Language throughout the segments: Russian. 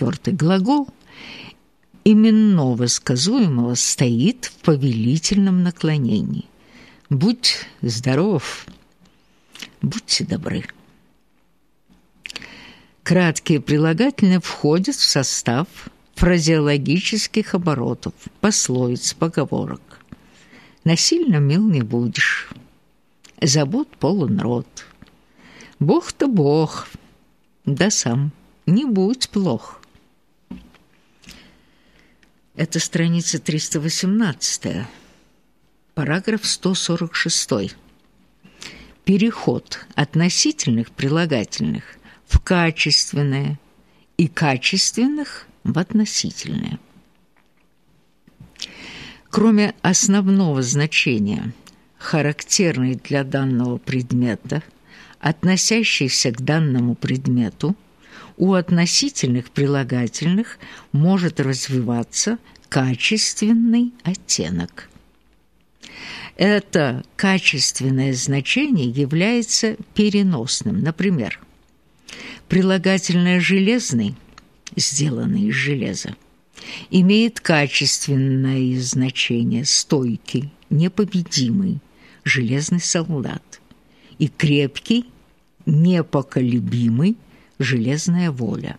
Четвертый глагол именного сказуемого стоит в повелительном наклонении. Будь здоров, будьте добры. Краткие прилагательные входят в состав фразеологических оборотов, пословиц, поговорок. Насильно мил не будешь, забот полон рот. Бог-то Бог, да сам не будь плох. Это страница 318, параграф 146. Переход относительных прилагательных в качественное и качественных в относительное. Кроме основного значения, характерной для данного предмета, относящейся к данному предмету, у относительных прилагательных может развиваться качественный оттенок. Это качественное значение является переносным. Например, прилагательное «железный» сделанный из железа имеет качественное значение стойкий, непобедимый, железный солдат и крепкий, непоколебимый, железная воля.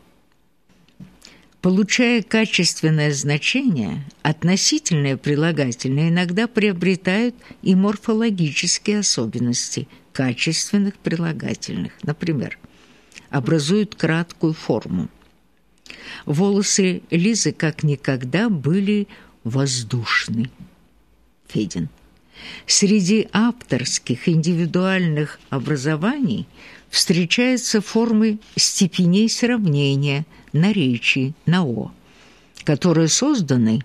Получая качественное значение, относительные прилагательные иногда приобретают и морфологические особенности качественных прилагательных. Например, образуют краткую форму. Волосы Лизы как никогда были воздушны. Федин. Среди авторских индивидуальных образований встречаются формы степеней сравнения наречий на «о», которые созданы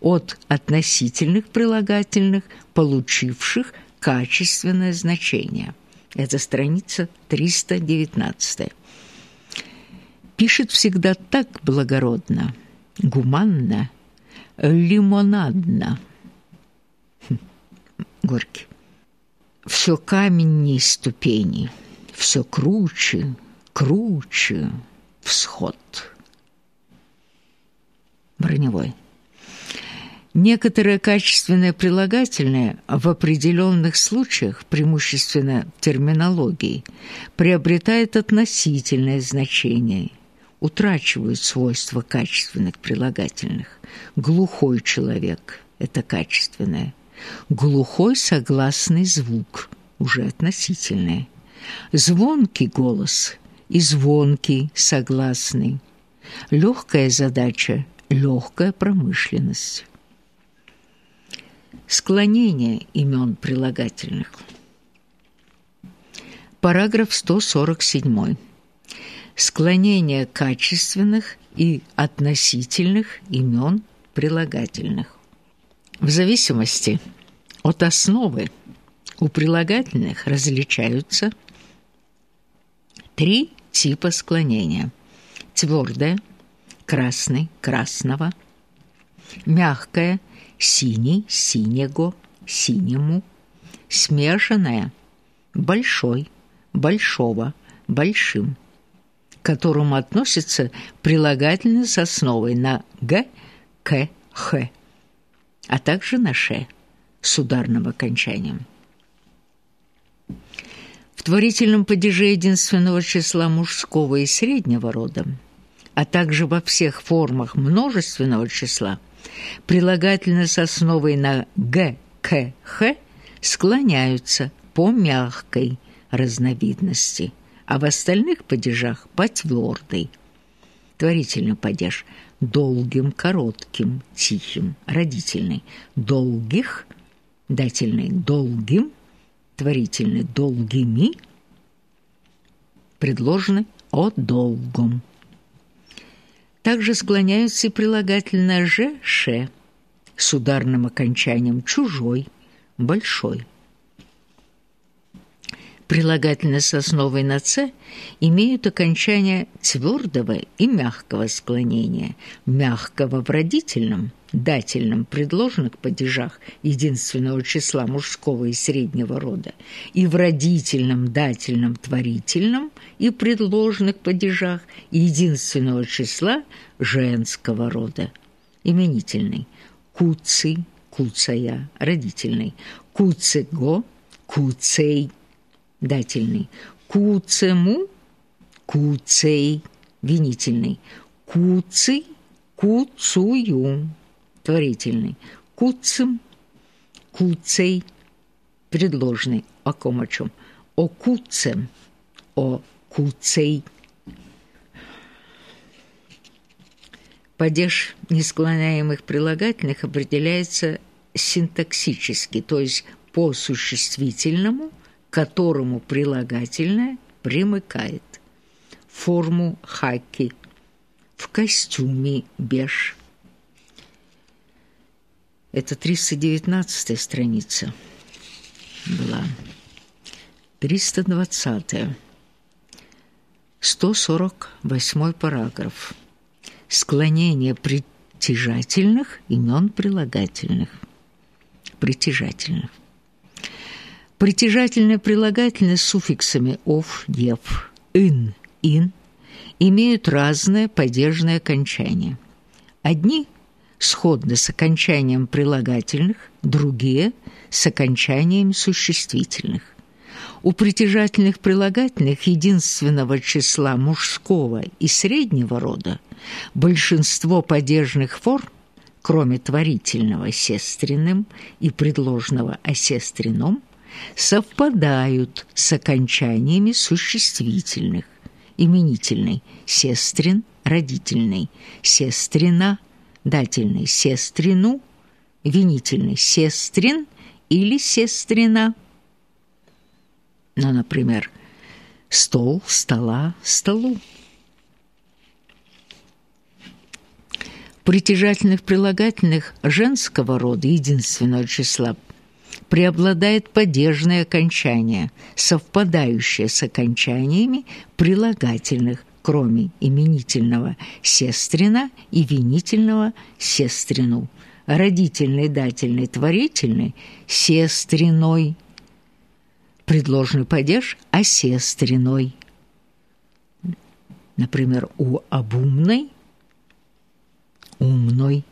от относительных прилагательных, получивших качественное значение. Это страница 319 пишет всегда так благородно, гуманно, лимонадно. Хм, Горький. Все каменней ступени, все круче, круче всход. Броневой. Некоторые качественные прилагательные в определенных случаях, преимущественно терминологии, приобретают относительное значение – утрачивают свойства качественных прилагательных. Глухой человек – это качественное. Глухой согласный звук – уже относительное. Звонкий голос и звонкий согласный. Легкая задача – легкая промышленность. Склонение имен прилагательных. Параграф 147 склонение качественных и относительных имен прилагательных. В зависимости от основы у прилагательных различаются три типа склонения. Твердое – красный, красного, мягкое – синий, синего, синему, смешанное – большой, большого, большим – к которому относится прилагательное с основой на «г», «к», «х», а также на «ш» с ударным окончанием. В творительном падеже единственного числа мужского и среднего рода, а также во всех формах множественного числа, прилагательные с основой на «г», «к», «х» склоняются по мягкой разновидности – а в остальных падежах по твердой. Творительный падеж долгим, коротким, тихим, родительный, долгих, дательный, долгим, творительный, долгими, предложены о долгом. Также склоняются прилагательное «же», «ше» с ударным окончанием «чужой», «большой». Прилагательные с основой на «ц» имеют окончание твердого и мягкого склонения. Мягкого в родительном, дательном предложенных падежах единственного числа мужского и среднего рода и в родительном, дательном, творительном и предложенных падежах единственного числа женского рода. Именительный. Куцый, куцая, родительный. Куцего, куцей, дательный. Куцему, куцей, винительный. Куцый, куцую, творительный. Куцем, куцей, предложный. О ком о чем? О куцем, о куцей. Падеж несклоняемых прилагательных определяется синтаксически, то есть по существительному – которому прилагательное примыкает. Форму хаки в костюме беж. Это 319 страница была. 320 148 параграф. Склонение притяжательных имен прилагательных. Притяжательных. Притяжательное прилагательное с суффиксами «ов», «ев», «ин», «ин» имеют разное падежное окончание. Одни сходны с окончанием прилагательных, другие – с окончаниями существительных. У притяжательных прилагательных единственного числа мужского и среднего рода большинство падежных форм, кроме творительного сестренным и предложного осестренном, совпадают с окончаниями существительных. Именительный – сестрин, родительный, сестрина, дательный – сестрину, винительный – сестрин или сестрина. Ну, например, стол, стола, столу. Притяжательных прилагательных женского рода единственного числа – преобладает падежное окончание, совпадающее с окончаниями прилагательных, кроме именительного «сестрина» и винительного «сестрину». Родительный, дательный, творительный – «сестриной». Предложенный падеж – «осестриной». Например, у обумной – «умной».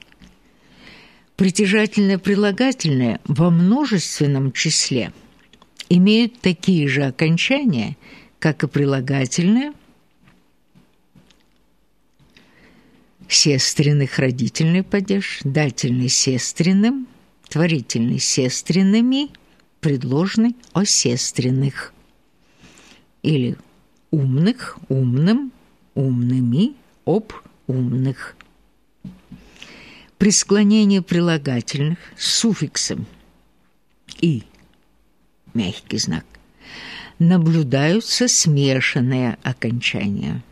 Притяжательное прилагательное во множественном числе имеют такие же окончания, как и прилагательное сестренных родительный падеж, дательный сестренным, творительный сестренными, предложный о сестренных или умных, умным, умными, об умных. При склонении прилагательных с суффиксом «и» мягкий знак наблюдаются смешанные окончания –